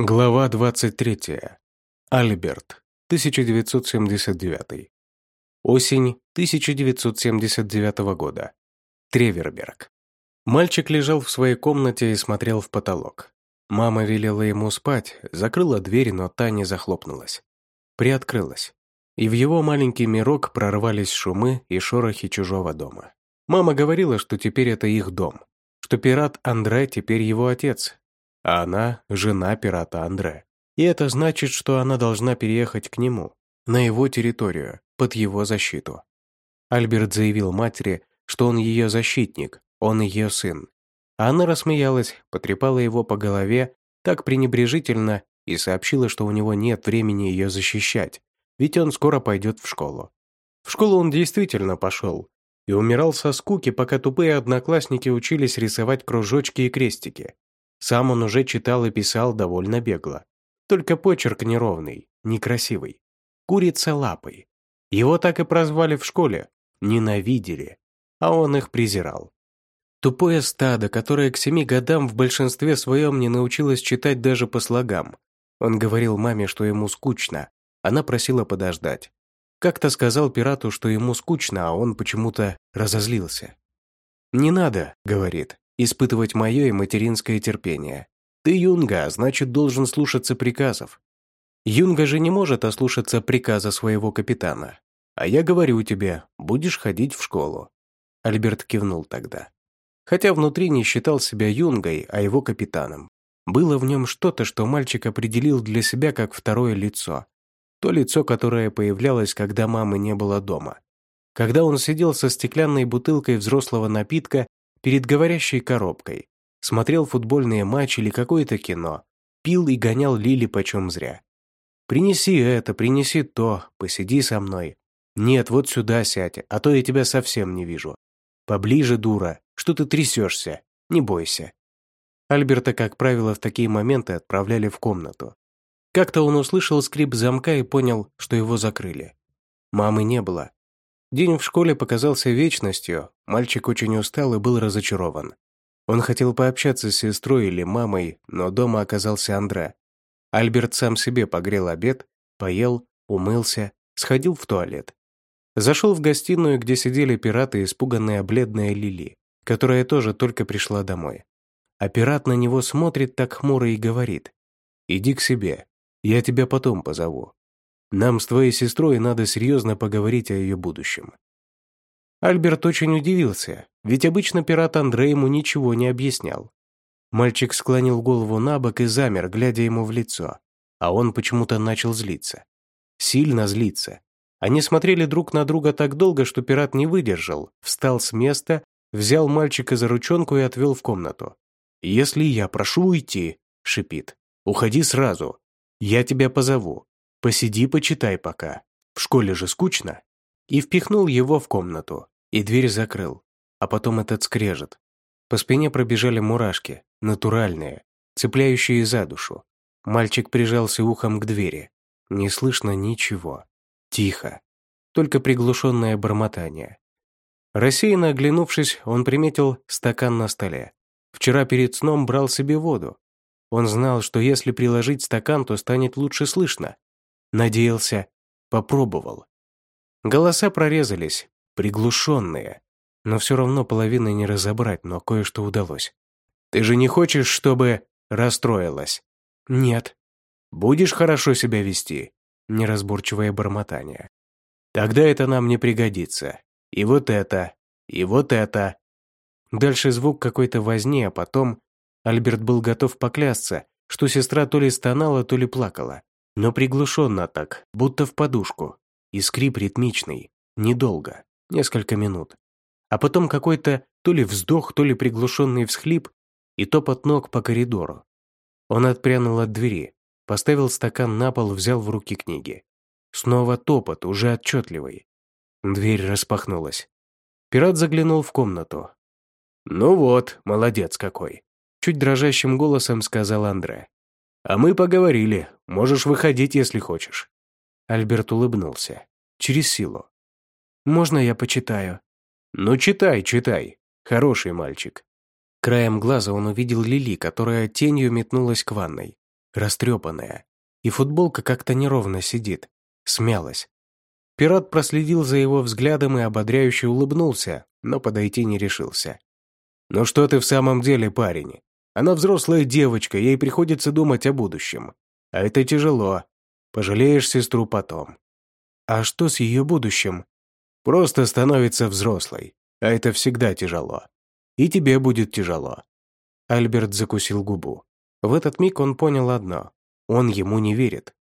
Глава 23. Альберт, 1979. Осень 1979 года. Треверберг. Мальчик лежал в своей комнате и смотрел в потолок. Мама велела ему спать, закрыла дверь, но та не захлопнулась. Приоткрылась. И в его маленький мирок прорвались шумы и шорохи чужого дома. Мама говорила, что теперь это их дом, что пират Андре теперь его отец, а она – жена пирата Андре. И это значит, что она должна переехать к нему, на его территорию, под его защиту. Альберт заявил матери, что он ее защитник, он ее сын. А она рассмеялась, потрепала его по голове так пренебрежительно и сообщила, что у него нет времени ее защищать, ведь он скоро пойдет в школу. В школу он действительно пошел и умирал со скуки, пока тупые одноклассники учились рисовать кружочки и крестики. Сам он уже читал и писал довольно бегло. Только почерк неровный, некрасивый. Курица лапой. Его так и прозвали в школе. Ненавидели. А он их презирал. Тупое стадо, которое к семи годам в большинстве своем не научилось читать даже по слогам. Он говорил маме, что ему скучно. Она просила подождать. Как-то сказал пирату, что ему скучно, а он почему-то разозлился. «Не надо», — говорит, испытывать мое и материнское терпение. Ты юнга, а значит, должен слушаться приказов. Юнга же не может ослушаться приказа своего капитана. А я говорю тебе, будешь ходить в школу. Альберт кивнул тогда. Хотя внутри не считал себя юнгой, а его капитаном. Было в нем что-то, что мальчик определил для себя как второе лицо. То лицо, которое появлялось, когда мамы не было дома. Когда он сидел со стеклянной бутылкой взрослого напитка перед говорящей коробкой, смотрел футбольные матчи или какое-то кино, пил и гонял Лили почем зря. «Принеси это, принеси то, посиди со мной. Нет, вот сюда сядь, а то я тебя совсем не вижу. Поближе, дура, что ты трясешься, не бойся». Альберта, как правило, в такие моменты отправляли в комнату. Как-то он услышал скрип замка и понял, что его закрыли. Мамы не было, День в школе показался вечностью, мальчик очень устал и был разочарован. Он хотел пообщаться с сестрой или мамой, но дома оказался Андре. Альберт сам себе погрел обед, поел, умылся, сходил в туалет. Зашел в гостиную, где сидели пираты, испуганная бледная Лили, которая тоже только пришла домой. А пират на него смотрит так хмуро и говорит, «Иди к себе, я тебя потом позову». Нам с твоей сестрой надо серьезно поговорить о ее будущем». Альберт очень удивился, ведь обычно пират Андрей ему ничего не объяснял. Мальчик склонил голову на бок и замер, глядя ему в лицо, а он почему-то начал злиться. Сильно злиться. Они смотрели друг на друга так долго, что пират не выдержал, встал с места, взял мальчика за ручонку и отвел в комнату. «Если я прошу уйти», — шипит, — «уходи сразу. Я тебя позову. Посиди, почитай пока. В школе же скучно. И впихнул его в комнату. И дверь закрыл. А потом этот скрежет. По спине пробежали мурашки, натуральные, цепляющие за душу. Мальчик прижался ухом к двери. Не слышно ничего. Тихо. Только приглушенное бормотание. Рассеянно оглянувшись, он приметил стакан на столе. Вчера перед сном брал себе воду. Он знал, что если приложить стакан, то станет лучше слышно. Надеялся, попробовал. Голоса прорезались, приглушенные, но все равно половины не разобрать, но кое-что удалось. «Ты же не хочешь, чтобы...» расстроилась? «Нет». «Будешь хорошо себя вести?» Неразборчивое бормотание. «Тогда это нам не пригодится. И вот это, и вот это». Дальше звук какой-то возни, а потом Альберт был готов поклясться, что сестра то ли стонала, то ли плакала но приглушенно так, будто в подушку. И скрип ритмичный, недолго, несколько минут. А потом какой-то то ли вздох, то ли приглушенный всхлип и топот ног по коридору. Он отпрянул от двери, поставил стакан на пол, взял в руки книги. Снова топот, уже отчетливый. Дверь распахнулась. Пират заглянул в комнату. «Ну вот, молодец какой!» Чуть дрожащим голосом сказал Андре. «А мы поговорили. Можешь выходить, если хочешь». Альберт улыбнулся. Через силу. «Можно я почитаю?» «Ну, читай, читай. Хороший мальчик». Краем глаза он увидел Лили, которая тенью метнулась к ванной. растрепанная, и футболка как-то неровно сидит, смялась. Пират проследил за его взглядом и ободряюще улыбнулся, но подойти не решился. «Ну что ты в самом деле, парень? Она взрослая девочка, ей приходится думать о будущем. А это тяжело. Пожалеешь сестру потом». «А что с ее будущим?» «Просто становится взрослой, а это всегда тяжело. И тебе будет тяжело». Альберт закусил губу. В этот миг он понял одно. Он ему не верит.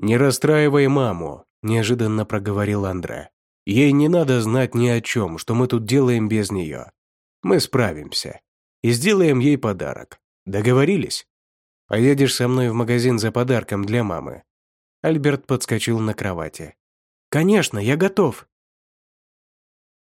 «Не расстраивай маму», – неожиданно проговорил Андре. «Ей не надо знать ни о чем, что мы тут делаем без нее. Мы справимся. И сделаем ей подарок. Договорились? Поедешь со мной в магазин за подарком для мамы». Альберт подскочил на кровати. «Конечно, я готов»,